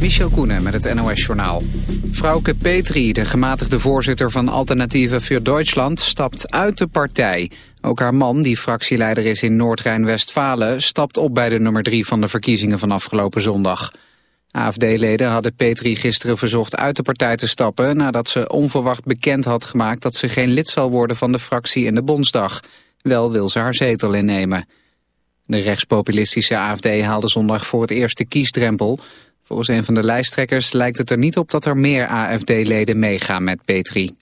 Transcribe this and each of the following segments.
Michel Koenen met het NOS-journaal. Frauke Petri, de gematigde voorzitter van Alternatieve voor Duitsland, stapt uit de partij. Ook haar man, die fractieleider is in Noord-Rijn-Westfalen, stapt op bij de nummer drie van de verkiezingen van afgelopen zondag. AFD-leden hadden Petri gisteren verzocht uit de partij te stappen... nadat ze onverwacht bekend had gemaakt dat ze geen lid zal worden van de fractie in de Bondsdag. Wel wil ze haar zetel innemen. De rechtspopulistische AFD haalde zondag voor het eerst de kiesdrempel. Volgens een van de lijsttrekkers lijkt het er niet op dat er meer AFD-leden meegaan met Petri.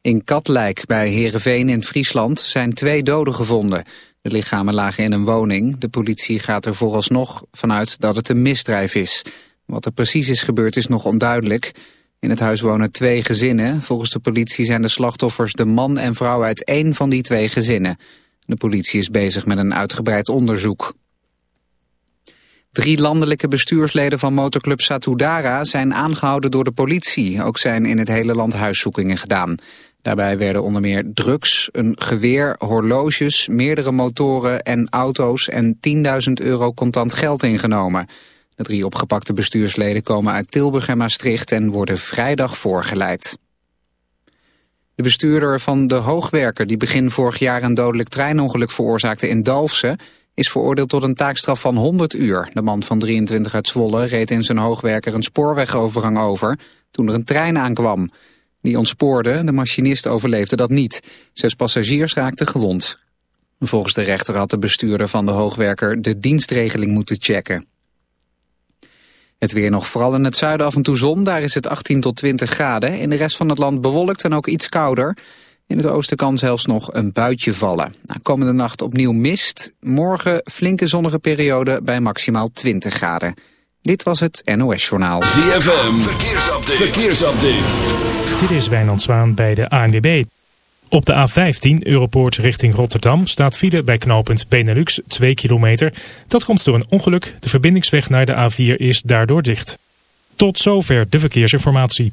In Katlijk bij Heerenveen in Friesland zijn twee doden gevonden. De lichamen lagen in een woning. De politie gaat er vooralsnog vanuit dat het een misdrijf is. Wat er precies is gebeurd is nog onduidelijk. In het huis wonen twee gezinnen. Volgens de politie zijn de slachtoffers de man en vrouw uit één van die twee gezinnen. De politie is bezig met een uitgebreid onderzoek. Drie landelijke bestuursleden van motorclub Satudara zijn aangehouden door de politie. Ook zijn in het hele land huiszoekingen gedaan. Daarbij werden onder meer drugs, een geweer, horloges, meerdere motoren en auto's en 10.000 euro contant geld ingenomen. De drie opgepakte bestuursleden komen uit Tilburg en Maastricht en worden vrijdag voorgeleid. De bestuurder van de hoogwerker die begin vorig jaar een dodelijk treinongeluk veroorzaakte in Dalfsen is veroordeeld tot een taakstraf van 100 uur. De man van 23 uit Zwolle reed in zijn hoogwerker een spoorwegovergang over toen er een trein aankwam. Die ontspoorde, de machinist overleefde dat niet. Zes passagiers raakten gewond. Volgens de rechter had de bestuurder van de hoogwerker de dienstregeling moeten checken. Het weer nog vooral in het zuiden af en toe zon, daar is het 18 tot 20 graden. In de rest van het land bewolkt en ook iets kouder. In het oosten kan zelfs nog een buitje vallen. Nou, komende nacht opnieuw mist. Morgen flinke zonnige periode bij maximaal 20 graden. Dit was het NOS Journaal. ZFM, verkeersupdate. verkeersupdate. Dit is Wijnand Zwaan bij de ANWB. Op de A15 Europoort richting Rotterdam staat file bij knooppunt Benelux 2 kilometer. Dat komt door een ongeluk. De verbindingsweg naar de A4 is daardoor dicht. Tot zover de verkeersinformatie.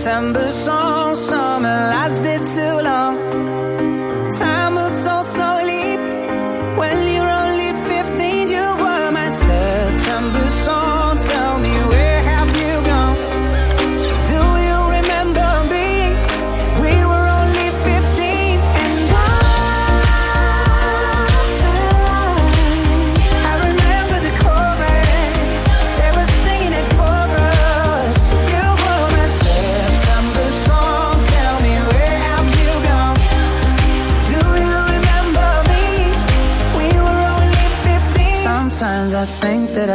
September.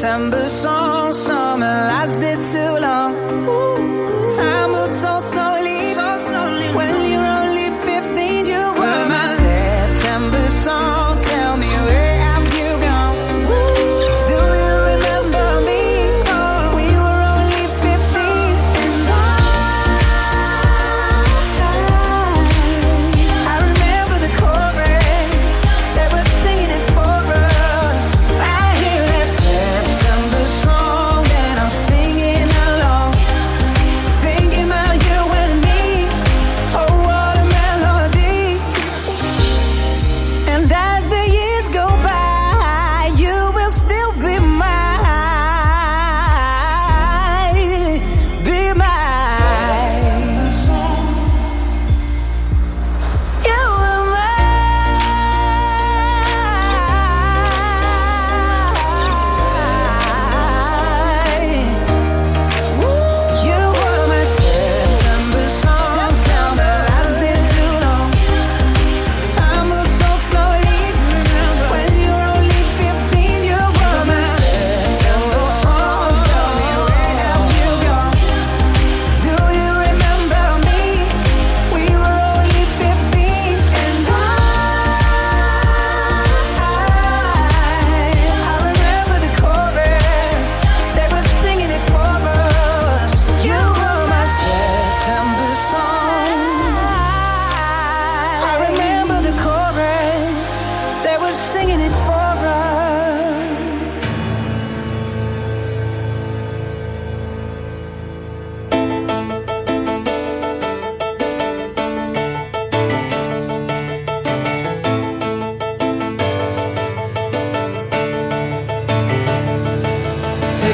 September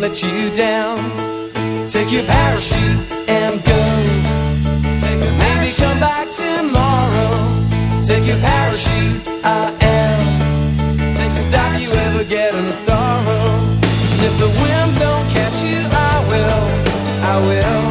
Let you down. Take your parachute and go. Take a Maybe come back tomorrow. Take your parachute. I am Take to stop you ever getting sorrow. And if the winds don't catch you, I will, I will.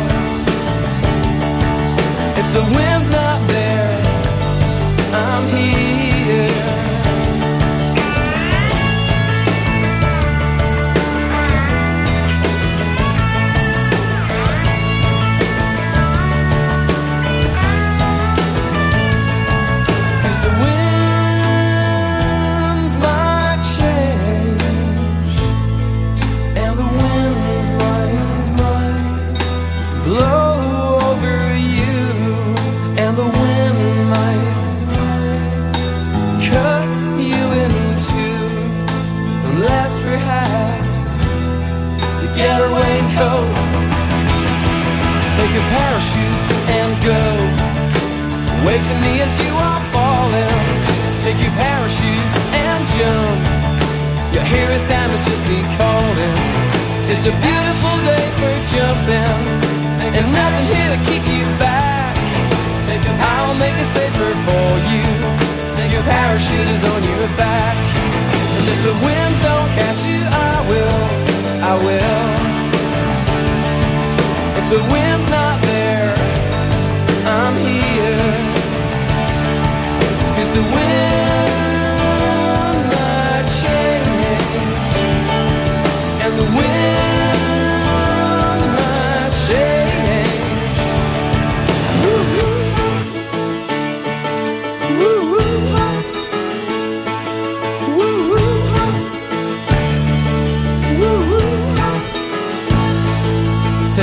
Take a parachute and go Wave to me as you are falling. Take your parachute and jump. Your hero's time has just be calling. It's a beautiful day for jumping. There's nothing here to keep you back. I'll make it safer for you. Your parachute is on your back. And if the winds don't catch you, I will. I will the wind's not there, I'm the wind my chain?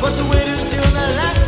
But was waiting till the last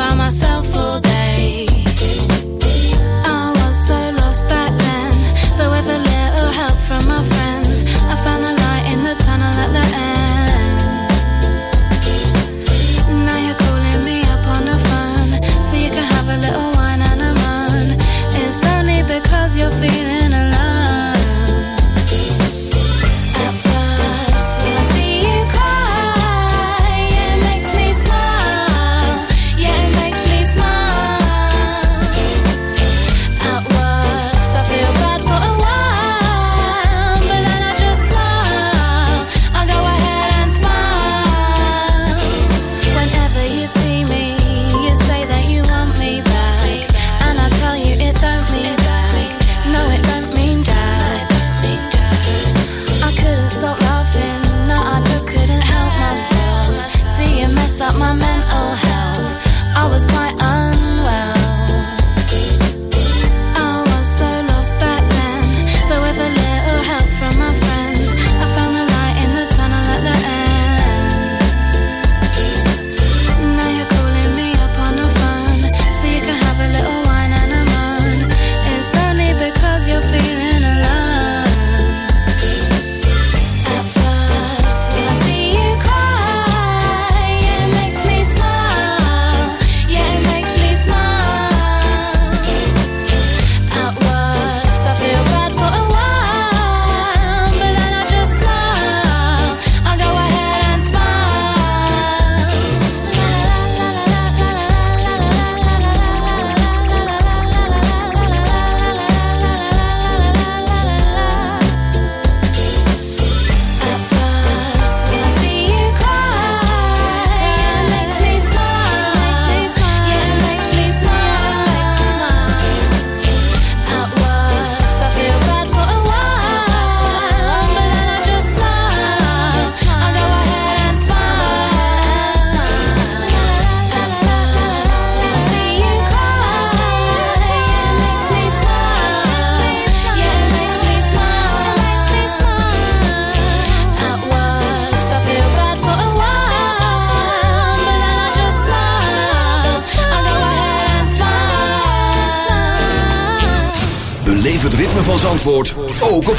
by myself all day.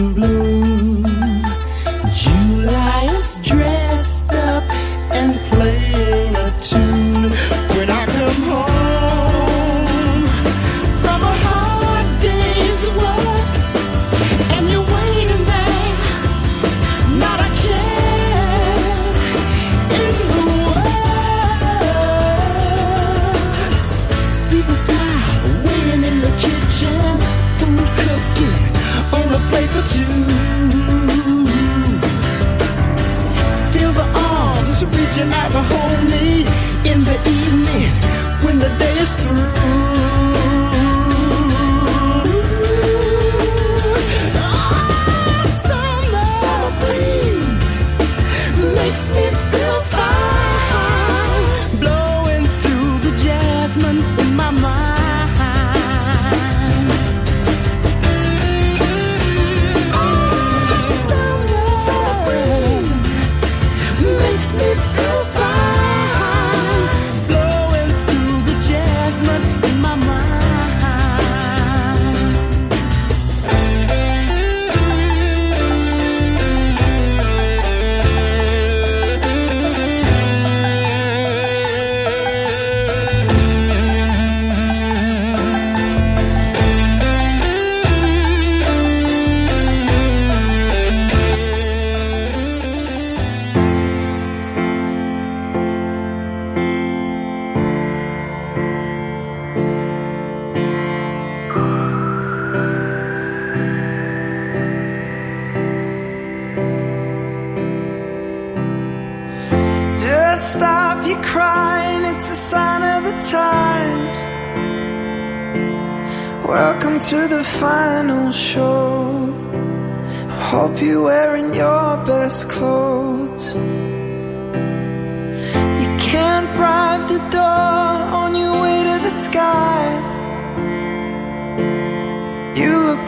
jasmine's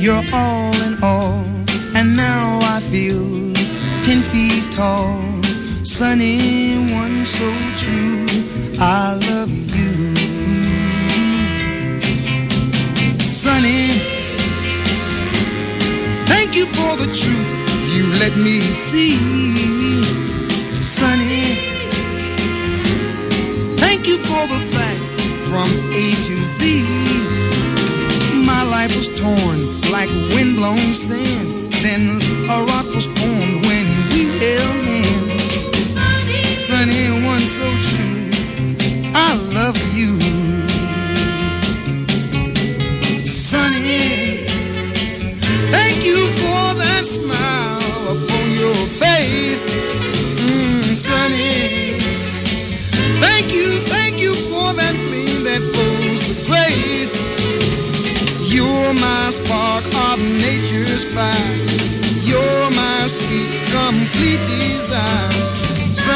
your all in all. And now I feel ten feet tall. Sunny one so true. I love you. Sunny. Thank you for the truth you let me see. Sunny. Thank you for the facts from A to Z. My life was torn like windblown sand. Then a rock was formed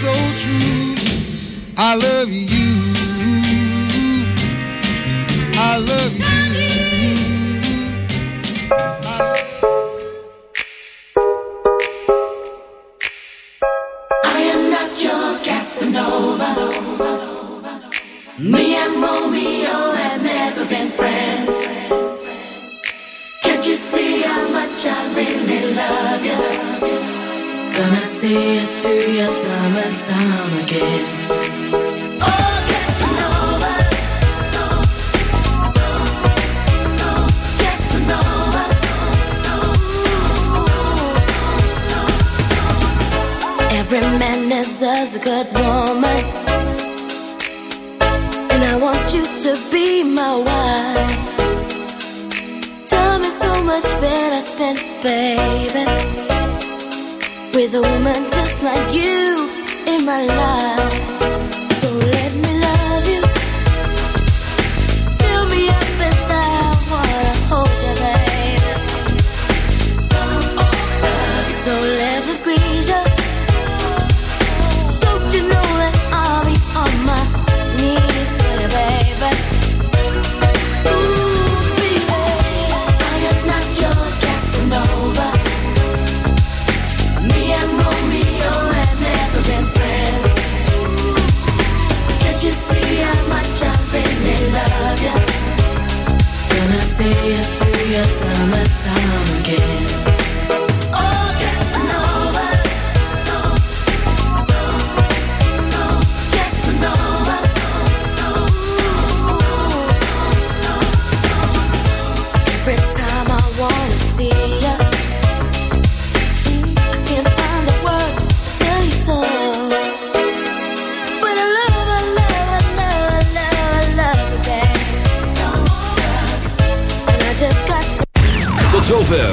so true. I love time and time again. Oh. Every man deserves a good woman. And I want you to be my wife. Time is so much better spent, baby, with a woman just like you my love. say